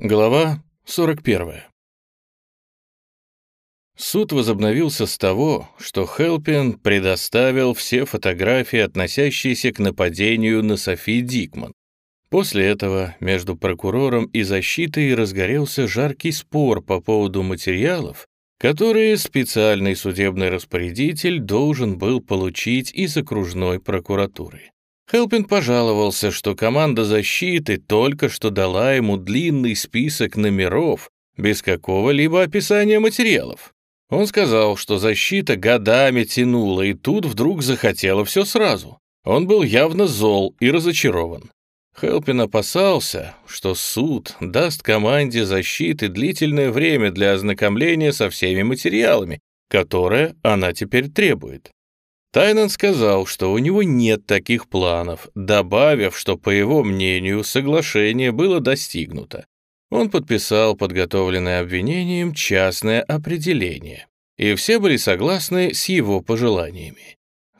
Глава 41. Суд возобновился с того, что Хелпин предоставил все фотографии, относящиеся к нападению на Софи Дикман. После этого между прокурором и защитой разгорелся жаркий спор по поводу материалов, которые специальный судебный распорядитель должен был получить из окружной прокуратуры. Хелпин пожаловался, что команда защиты только что дала ему длинный список номеров без какого-либо описания материалов. Он сказал, что защита годами тянула, и тут вдруг захотела все сразу. Он был явно зол и разочарован. Хелпин опасался, что суд даст команде защиты длительное время для ознакомления со всеми материалами, которые она теперь требует. Тайнан сказал, что у него нет таких планов, добавив, что, по его мнению, соглашение было достигнуто. Он подписал подготовленное обвинением частное определение, и все были согласны с его пожеланиями.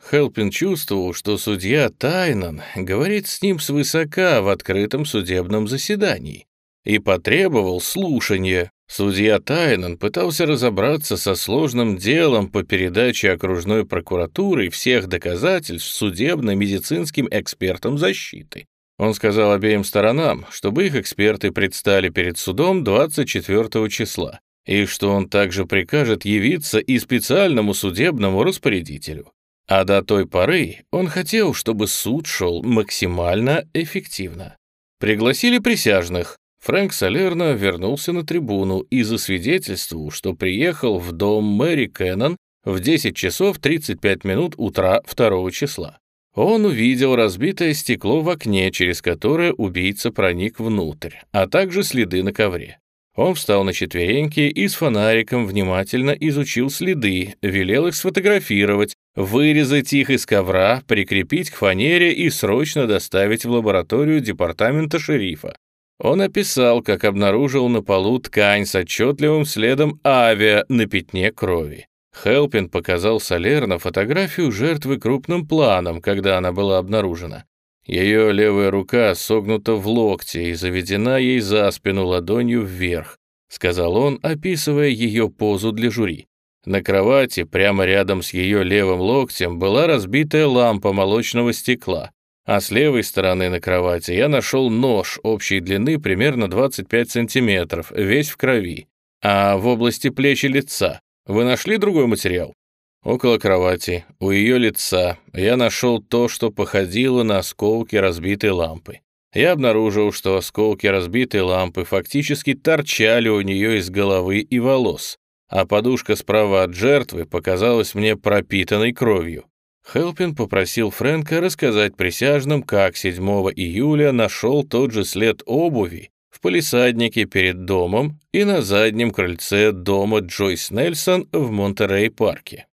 Хелпин чувствовал, что судья Тайнан говорит с ним свысока в открытом судебном заседании и потребовал слушания, Судья Тайнан пытался разобраться со сложным делом по передаче окружной прокуратуры всех доказательств судебно-медицинским экспертам защиты. Он сказал обеим сторонам, чтобы их эксперты предстали перед судом 24 числа, и что он также прикажет явиться и специальному судебному распорядителю. А до той поры он хотел, чтобы суд шел максимально эффективно. Пригласили присяжных, Фрэнк Салерно вернулся на трибуну и засвидетельствовал, что приехал в дом Мэри Кеннон в 10 часов 35 минут утра 2 числа. Он увидел разбитое стекло в окне, через которое убийца проник внутрь, а также следы на ковре. Он встал на четвереньки и с фонариком внимательно изучил следы, велел их сфотографировать, вырезать их из ковра, прикрепить к фанере и срочно доставить в лабораторию департамента шерифа, он описал, как обнаружил на полу ткань с отчетливым следом авиа на пятне крови. Хелпин показал Солерно фотографию жертвы крупным планом, когда она была обнаружена. Ее левая рука согнута в локте и заведена ей за спину ладонью вверх, сказал он, описывая ее позу для жюри. На кровати, прямо рядом с ее левым локтем, была разбитая лампа молочного стекла а с левой стороны на кровати я нашел нож общей длины примерно 25 сантиметров, весь в крови. А в области плеч и лица вы нашли другой материал? Около кровати, у ее лица, я нашел то, что походило на осколки разбитой лампы. Я обнаружил, что осколки разбитой лампы фактически торчали у нее из головы и волос, а подушка справа от жертвы показалась мне пропитанной кровью. Хелпин попросил Фрэнка рассказать присяжным, как 7 июля нашел тот же след обуви в полисаднике перед домом и на заднем крыльце дома Джойс Нельсон в Монтерей-парке.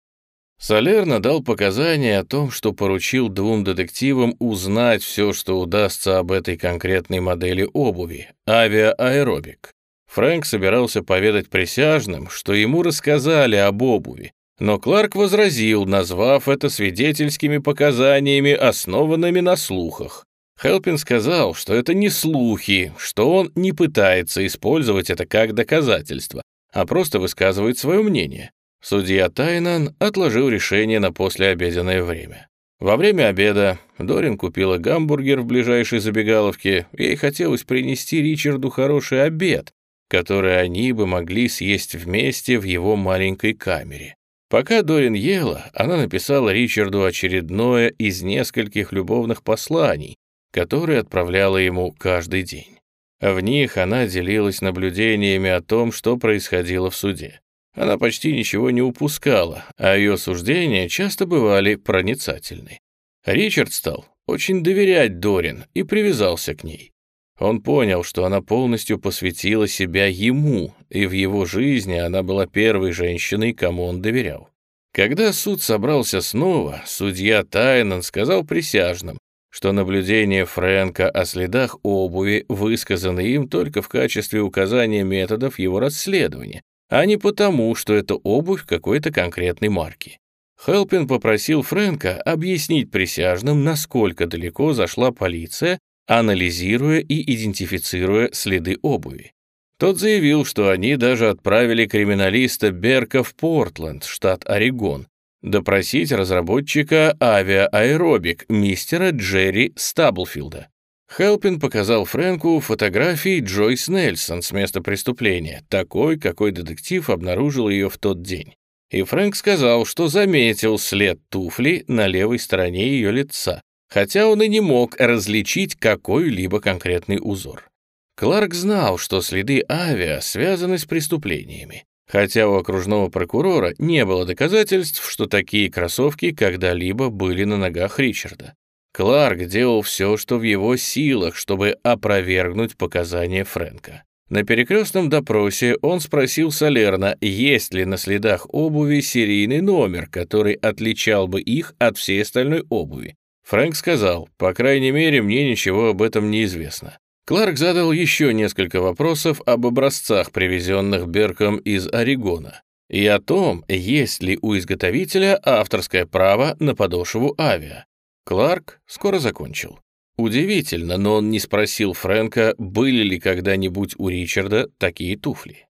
Салерно дал показания о том, что поручил двум детективам узнать все, что удастся об этой конкретной модели обуви — авиааэробик. Фрэнк собирался поведать присяжным, что ему рассказали об обуви, но Кларк возразил, назвав это свидетельскими показаниями, основанными на слухах. Хелпин сказал, что это не слухи, что он не пытается использовать это как доказательство, а просто высказывает свое мнение. Судья Тайнан отложил решение на послеобеденное время. Во время обеда Дорин купила гамбургер в ближайшей забегаловке. Ей хотелось принести Ричарду хороший обед, который они бы могли съесть вместе в его маленькой камере. Пока Дорин ела, она написала Ричарду очередное из нескольких любовных посланий, которые отправляла ему каждый день. В них она делилась наблюдениями о том, что происходило в суде. Она почти ничего не упускала, а ее суждения часто бывали проницательны. Ричард стал очень доверять Дорин и привязался к ней. Он понял, что она полностью посвятила себя ему, и в его жизни она была первой женщиной, кому он доверял. Когда суд собрался снова, судья Тайнан сказал присяжным, что наблюдение Фрэнка о следах обуви высказаны им только в качестве указания методов его расследования, а не потому, что это обувь какой-то конкретной марки. Хелпин попросил Фрэнка объяснить присяжным, насколько далеко зашла полиция анализируя и идентифицируя следы обуви. Тот заявил, что они даже отправили криминалиста Берка в Портленд, штат Орегон, допросить разработчика авиааэробик мистера Джерри Стаблфилда. Хелпин показал Фрэнку фотографии Джойс Нельсон с места преступления, такой, какой детектив обнаружил ее в тот день. И Фрэнк сказал, что заметил след туфли на левой стороне ее лица, хотя он и не мог различить какой-либо конкретный узор. Кларк знал, что следы авиа связаны с преступлениями, хотя у окружного прокурора не было доказательств, что такие кроссовки когда-либо были на ногах Ричарда. Кларк делал все, что в его силах, чтобы опровергнуть показания Фрэнка. На перекрестном допросе он спросил Солерна, есть ли на следах обуви серийный номер, который отличал бы их от всей остальной обуви. Фрэнк сказал, по крайней мере, мне ничего об этом не известно. Кларк задал еще несколько вопросов об образцах, привезенных Берком из Орегона, и о том, есть ли у изготовителя авторское право на подошву авиа. Кларк скоро закончил. Удивительно, но он не спросил Фрэнка, были ли когда-нибудь у Ричарда такие туфли.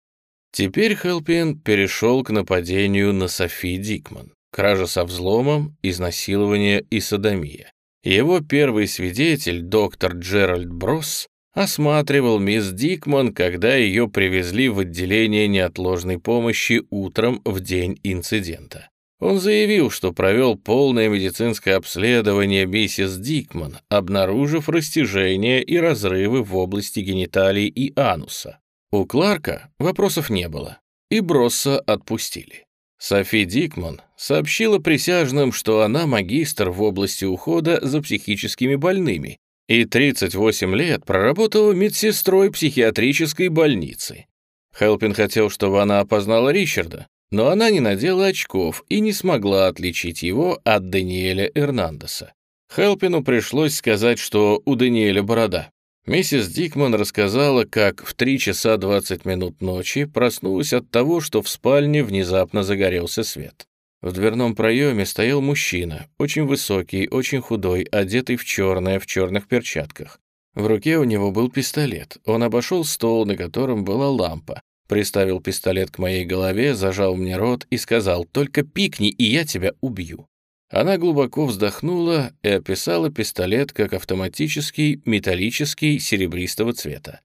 Теперь Хелпин перешел к нападению на Софи Дикман. Кража со взломом, изнасилование и садомия. Его первый свидетель, доктор Джеральд Бросс, осматривал мисс Дикман, когда ее привезли в отделение неотложной помощи утром в день инцидента. Он заявил, что провел полное медицинское обследование миссис Дикман, обнаружив растяжения и разрывы в области гениталий и ануса. У Кларка вопросов не было, и Бросса отпустили. Софи Дикман сообщила присяжным, что она магистр в области ухода за психическими больными и 38 лет проработала медсестрой психиатрической больницы. Хелпин хотел, чтобы она опознала Ричарда, но она не надела очков и не смогла отличить его от Даниэля Эрнандеса. Хелпину пришлось сказать, что у Даниэля борода. Миссис Дикман рассказала, как в 3 часа 20 минут ночи проснулась от того, что в спальне внезапно загорелся свет. В дверном проеме стоял мужчина, очень высокий, очень худой, одетый в черное, в черных перчатках. В руке у него был пистолет. Он обошел стол, на котором была лампа, Приставил пистолет к моей голове, зажал мне рот и сказал «Только пикни, и я тебя убью». Она глубоко вздохнула и описала пистолет как автоматический, металлический, серебристого цвета.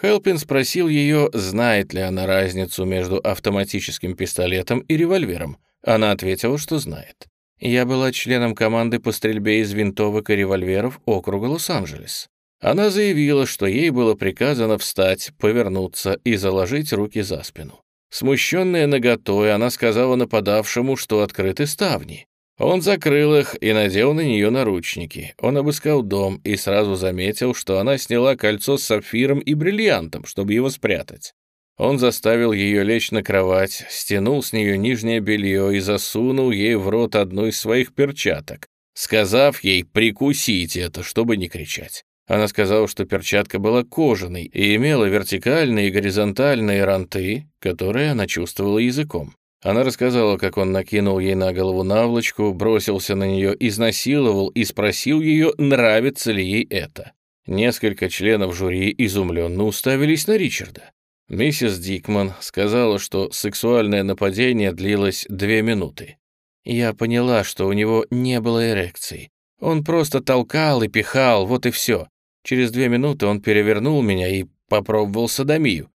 Хелпин спросил ее, знает ли она разницу между автоматическим пистолетом и револьвером. Она ответила, что знает. Я была членом команды по стрельбе из винтовок и револьверов округа Лос-Анджелес. Она заявила, что ей было приказано встать, повернуться и заложить руки за спину. Смущенная наготой, она сказала нападавшему, что открыты ставни. Он закрыл их и надел на нее наручники. Он обыскал дом и сразу заметил, что она сняла кольцо с сапфиром и бриллиантом, чтобы его спрятать. Он заставил ее лечь на кровать, стянул с нее нижнее белье и засунул ей в рот одну из своих перчаток, сказав ей прикусить это, чтобы не кричать. Она сказала, что перчатка была кожаной и имела вертикальные и горизонтальные ранты, которые она чувствовала языком. Она рассказала, как он накинул ей на голову наволочку, бросился на нее, изнасиловал и спросил ее, нравится ли ей это. Несколько членов жюри изумленно уставились на Ричарда. Миссис Дикман сказала, что сексуальное нападение длилось две минуты. Я поняла, что у него не было эрекции. Он просто толкал и пихал, вот и все. Через две минуты он перевернул меня и попробовал садомию.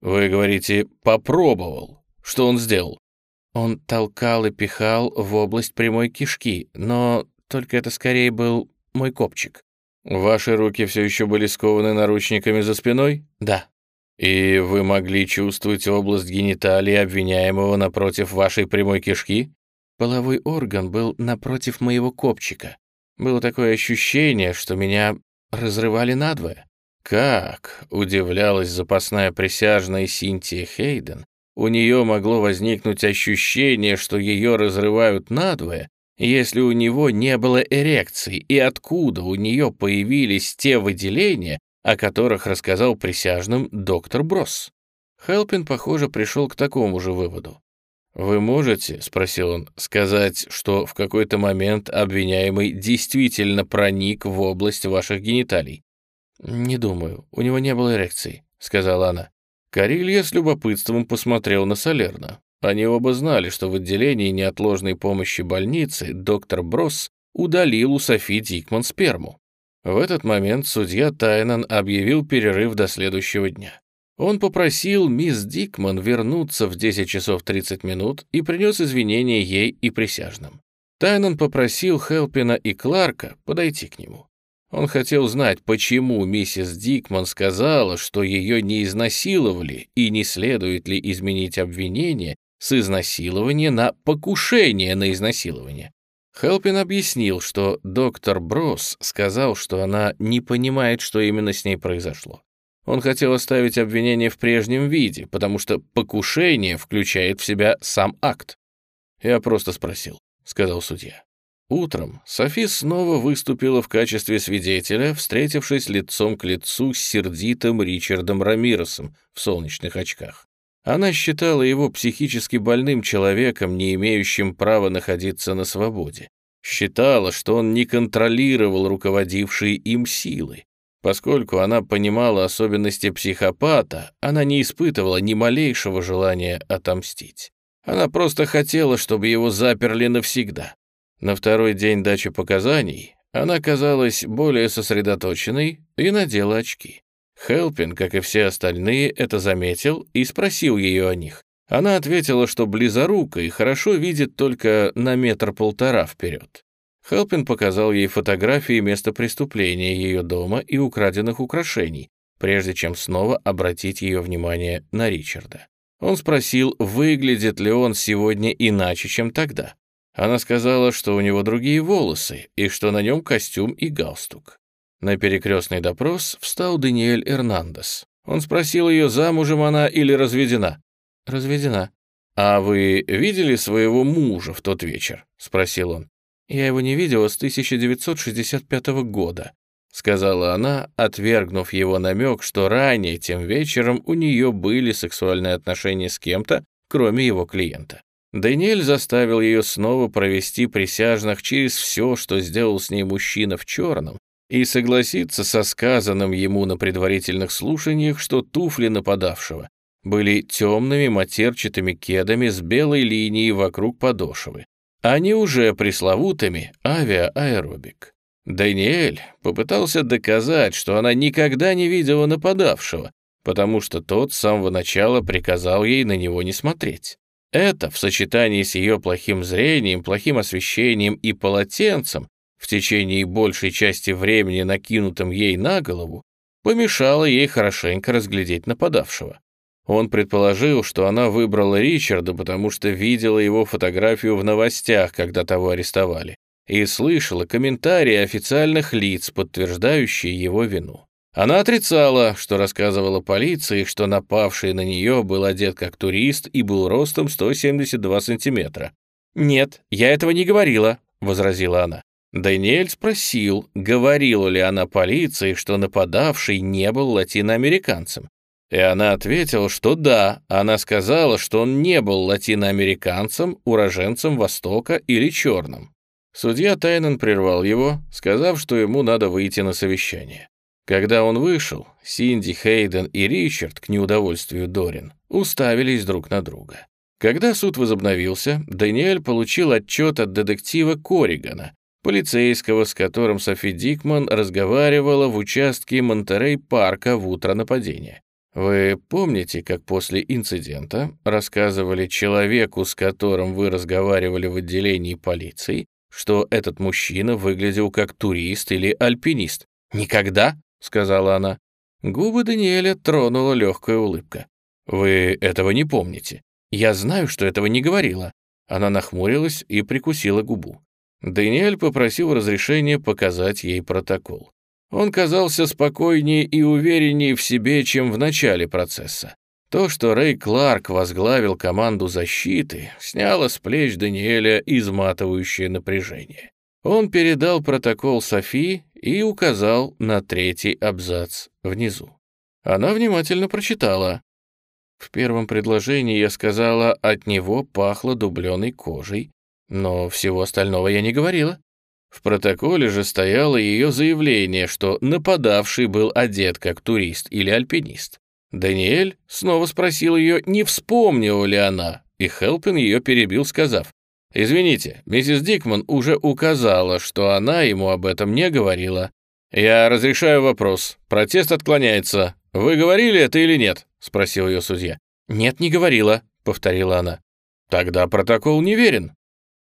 Вы говорите «попробовал». Что он сделал? Он толкал и пихал в область прямой кишки, но только это скорее был мой копчик. Ваши руки все еще были скованы наручниками за спиной? Да. И вы могли чувствовать область гениталии обвиняемого напротив вашей прямой кишки? Половой орган был напротив моего копчика. Было такое ощущение, что меня разрывали надвое. Как, удивлялась запасная присяжная Синтия Хейден, у нее могло возникнуть ощущение, что ее разрывают надвое, если у него не было эрекции, и откуда у нее появились те выделения, о которых рассказал присяжным доктор Бросс. Хелпин, похоже, пришел к такому же выводу. «Вы можете, — спросил он, — сказать, что в какой-то момент обвиняемый действительно проник в область ваших гениталий?» «Не думаю. У него не было эрекции», — сказала она. Карилья с любопытством посмотрел на Солерна. Они оба знали, что в отделении неотложной помощи больницы доктор Бросс удалил у Софи Дикман сперму. В этот момент судья Тайнан объявил перерыв до следующего дня. Он попросил мисс Дикман вернуться в 10 часов 30 минут и принес извинения ей и присяжным. Тайнан попросил Хелпина и Кларка подойти к нему. Он хотел знать, почему миссис Дикман сказала, что ее не изнасиловали и не следует ли изменить обвинение с изнасилования на покушение на изнасилование. Хелпин объяснил, что доктор Брос сказал, что она не понимает, что именно с ней произошло. Он хотел оставить обвинение в прежнем виде, потому что покушение включает в себя сам акт. «Я просто спросил», — сказал судья. Утром Софи снова выступила в качестве свидетеля, встретившись лицом к лицу с сердитым Ричардом Рамиросом в солнечных очках. Она считала его психически больным человеком, не имеющим права находиться на свободе. Считала, что он не контролировал руководившие им силы. Поскольку она понимала особенности психопата, она не испытывала ни малейшего желания отомстить. Она просто хотела, чтобы его заперли навсегда. На второй день дачи показаний она казалась более сосредоточенной и надела очки. Хелпин, как и все остальные, это заметил и спросил ее о них. Она ответила, что близорука и хорошо видит только на метр-полтора вперед. Хелпин показал ей фотографии места преступления ее дома и украденных украшений, прежде чем снова обратить ее внимание на Ричарда. Он спросил, выглядит ли он сегодня иначе, чем тогда. Она сказала, что у него другие волосы и что на нем костюм и галстук. На перекрестный допрос встал Даниэль Эрнандес. Он спросил ее, замужем она или разведена. «Разведена». «А вы видели своего мужа в тот вечер?» — спросил он. «Я его не видела с 1965 года», — сказала она, отвергнув его намек, что ранее тем вечером у нее были сексуальные отношения с кем-то, кроме его клиента. Даниэль заставил ее снова провести присяжных через все, что сделал с ней мужчина в черном, и согласиться со сказанным ему на предварительных слушаниях, что туфли нападавшего были темными матерчатыми кедами с белой линией вокруг подошвы, а не уже пресловутыми авиааэробик. Даниэль попытался доказать, что она никогда не видела нападавшего, потому что тот с самого начала приказал ей на него не смотреть. Это, в сочетании с ее плохим зрением, плохим освещением и полотенцем, в течение большей части времени накинутым ей на голову, помешало ей хорошенько разглядеть нападавшего. Он предположил, что она выбрала Ричарда, потому что видела его фотографию в новостях, когда того арестовали, и слышала комментарии официальных лиц, подтверждающие его вину. Она отрицала, что рассказывала полиции, что напавший на нее был одет как турист и был ростом 172 сантиметра. «Нет, я этого не говорила», — возразила она. Даниэль спросил, говорила ли она полиции, что нападавший не был латиноамериканцем. И она ответила, что да, она сказала, что он не был латиноамериканцем, уроженцем Востока или черным. Судья Тайнан прервал его, сказав, что ему надо выйти на совещание. Когда он вышел, Синди, Хейден и Ричард, к неудовольствию Дорин, уставились друг на друга. Когда суд возобновился, Даниэль получил отчет от детектива Корригана, полицейского, с которым Софи Дикман разговаривала в участке Монтерей-парка в утро нападения. Вы помните, как после инцидента рассказывали человеку, с которым вы разговаривали в отделении полиции, что этот мужчина выглядел как турист или альпинист? Никогда? Сказала она. Губы Даниэля тронула легкая улыбка. «Вы этого не помните. Я знаю, что этого не говорила». Она нахмурилась и прикусила губу. Даниэль попросил разрешения показать ей протокол. Он казался спокойнее и увереннее в себе, чем в начале процесса. То, что Рэй Кларк возглавил команду защиты, сняло с плеч Даниэля изматывающее напряжение. Он передал протокол Софи и указал на третий абзац внизу. Она внимательно прочитала. В первом предложении я сказала, от него пахло дубленой кожей, но всего остального я не говорила. В протоколе же стояло ее заявление, что нападавший был одет как турист или альпинист. Даниэль снова спросил ее, не вспомнила ли она, и Хелпин ее перебил, сказав, «Извините, миссис Дикман уже указала, что она ему об этом не говорила. Я разрешаю вопрос. Протест отклоняется. Вы говорили это или нет?» — спросил ее судья. «Нет, не говорила», — повторила она. «Тогда протокол не верен.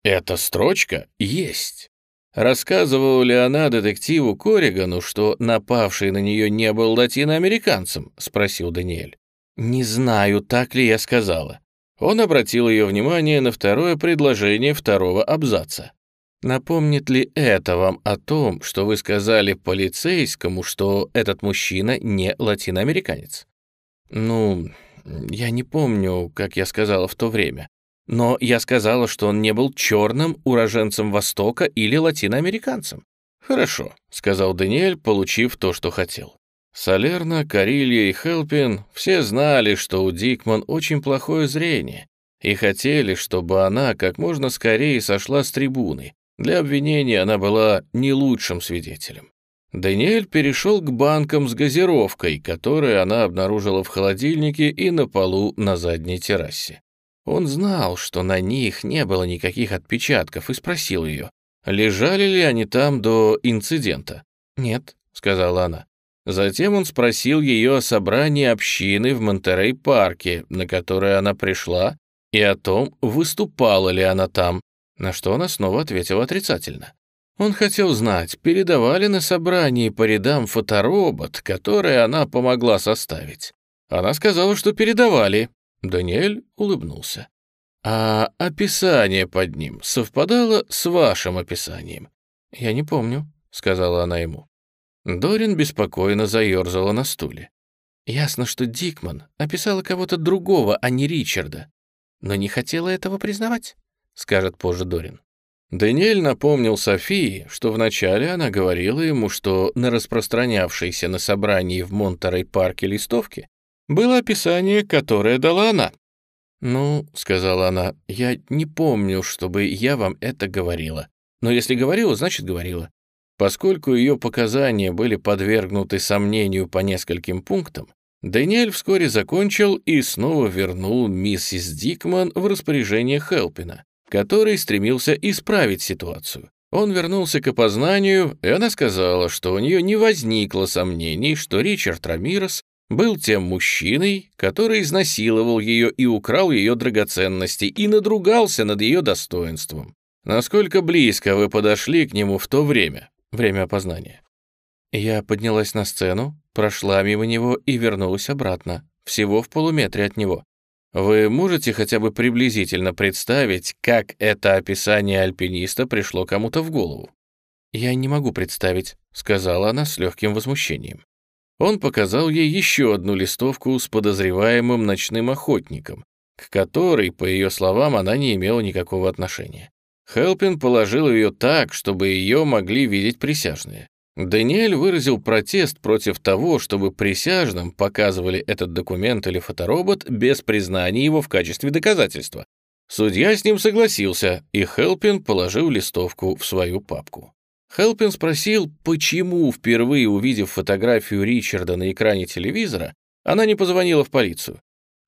Эта строчка есть». Рассказывала ли она детективу Корригану, что напавший на нее не был латиноамериканцем? Спросил Даниэль. Не знаю, так ли я сказала. Он обратил ее внимание на второе предложение второго абзаца. Напомнит ли это вам о том, что вы сказали полицейскому, что этот мужчина не латиноамериканец? Ну, я не помню, как я сказала в то время. Но я сказала, что он не был черным уроженцем Востока или латиноамериканцем. «Хорошо», — сказал Даниэль, получив то, что хотел. Салерна, Карилья и Хелпин все знали, что у Дикман очень плохое зрение, и хотели, чтобы она как можно скорее сошла с трибуны. Для обвинения она была не лучшим свидетелем. Даниэль перешел к банкам с газировкой, которые она обнаружила в холодильнике и на полу на задней террасе. Он знал, что на них не было никаких отпечатков, и спросил ее, лежали ли они там до инцидента. «Нет», — сказала она. Затем он спросил ее о собрании общины в Монтерей-парке, на которое она пришла, и о том, выступала ли она там, на что она снова ответила отрицательно. Он хотел знать, передавали на собрании по рядам фоторобот, который она помогла составить. Она сказала, что передавали, Даниэль улыбнулся. «А описание под ним совпадало с вашим описанием?» «Я не помню», — сказала она ему. Дорин беспокойно заерзала на стуле. «Ясно, что Дикман описала кого-то другого, а не Ричарда, но не хотела этого признавать», — скажет позже Дорин. Даниэль напомнил Софии, что вначале она говорила ему, что на распространявшейся на собрании в Монтерей-парке листовке было описание, которое дала она. «Ну», — сказала она, — «я не помню, чтобы я вам это говорила. Но если говорила, значит, говорила». Поскольку ее показания были подвергнуты сомнению по нескольким пунктам, Даниэль вскоре закончил и снова вернул миссис Дикман в распоряжение Хелпина, который стремился исправить ситуацию. Он вернулся к опознанию, и она сказала, что у нее не возникло сомнений, что Ричард Рамирес был тем мужчиной, который изнасиловал ее и украл ее драгоценности и надругался над ее достоинством. Насколько близко вы подошли к нему в то время, время опознания? Я поднялась на сцену, прошла мимо него и вернулась обратно, всего в полуметре от него. Вы можете хотя бы приблизительно представить, как это описание альпиниста пришло кому-то в голову? «Я не могу представить», — сказала она с легким возмущением. Он показал ей еще одну листовку с подозреваемым ночным охотником, к которой, по ее словам, она не имела никакого отношения. Хелпин положил ее так, чтобы ее могли видеть присяжные. Даниэль выразил протест против того, чтобы присяжным показывали этот документ или фоторобот без признания его в качестве доказательства. Судья с ним согласился, и Хелпин положил листовку в свою папку. Хелпин спросил, почему, впервые увидев фотографию Ричарда на экране телевизора, она не позвонила в полицию.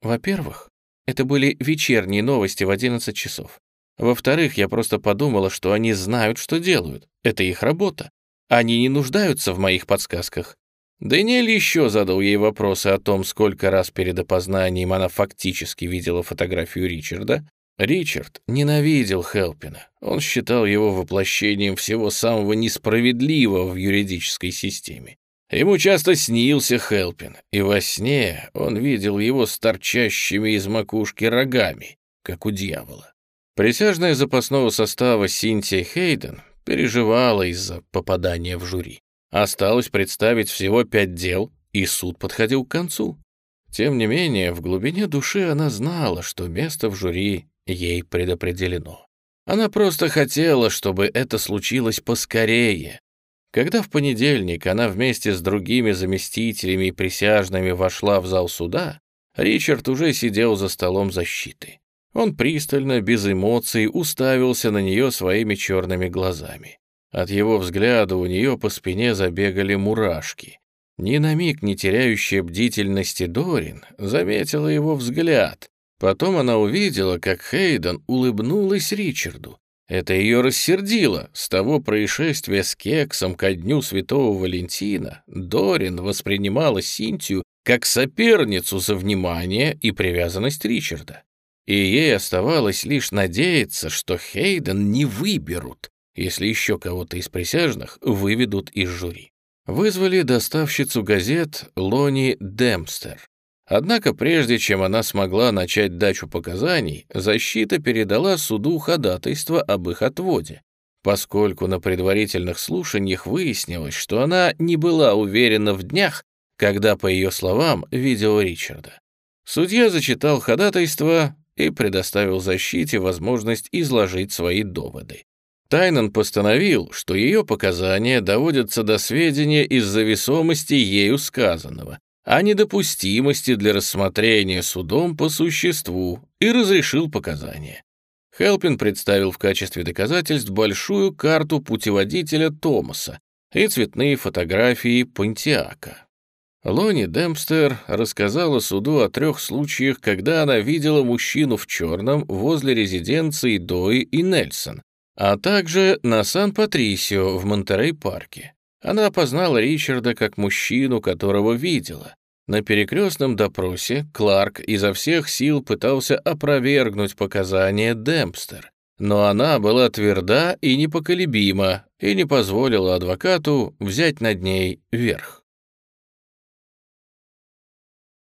Во-первых, это были вечерние новости в 11 часов. Во-вторых, я просто подумала, что они знают, что делают. Это их работа. Они не нуждаются в моих подсказках. Даниэль еще задал ей вопросы о том, сколько раз перед опознанием она фактически видела фотографию Ричарда, Ричард ненавидел Хелпина. Он считал его воплощением всего самого несправедливого в юридической системе. Ему часто снился Хелпин, и во сне он видел его с торчащими из макушки рогами, как у дьявола. Присяжная запасного состава Синтия Хейден переживала из-за попадания в жюри. Осталось представить всего пять дел, и суд подходил к концу. Тем не менее, в глубине души она знала, что место в жюри ей предопределено. Она просто хотела, чтобы это случилось поскорее. Когда в понедельник она вместе с другими заместителями и присяжными вошла в зал суда, Ричард уже сидел за столом защиты. Он пристально, без эмоций, уставился на нее своими черными глазами. От его взгляда у нее по спине забегали мурашки. Ни на миг не теряющая бдительности Дорин заметила его взгляд. Потом она увидела, как Хейден улыбнулась Ричарду. Это ее рассердило. С того происшествия с кексом ко дню Святого Валентина Дорин воспринимала Синтию как соперницу за внимание и привязанность Ричарда. И ей оставалось лишь надеяться, что Хейден не выберут, если еще кого-то из присяжных выведут из жюри. Вызвали доставщицу газет Лони Демстер. Однако прежде чем она смогла начать дачу показаний, защита передала суду ходатайство об их отводе, поскольку на предварительных слушаниях выяснилось, что она не была уверена в днях, когда, по ее словам, видела Ричарда. Судья зачитал ходатайство и предоставил защите возможность изложить свои доводы. Тайнан постановил, что ее показания доводятся до сведения из-за весомости ею сказанного, а недопустимости для рассмотрения судом по существу, и разрешил показания. Хелпин представил в качестве доказательств большую карту путеводителя Томаса и цветные фотографии Пантиака. Лони Демпстер рассказала суду о трех случаях, когда она видела мужчину в черном возле резиденции Дои и Нельсон, а также на Сан-Патрисио в Монтерей-парке. Она опознала Ричарда как мужчину, которого видела. На перекрестном допросе Кларк изо всех сил пытался опровергнуть показания Демпстер, но она была тверда и непоколебима и не позволила адвокату взять над ней верх.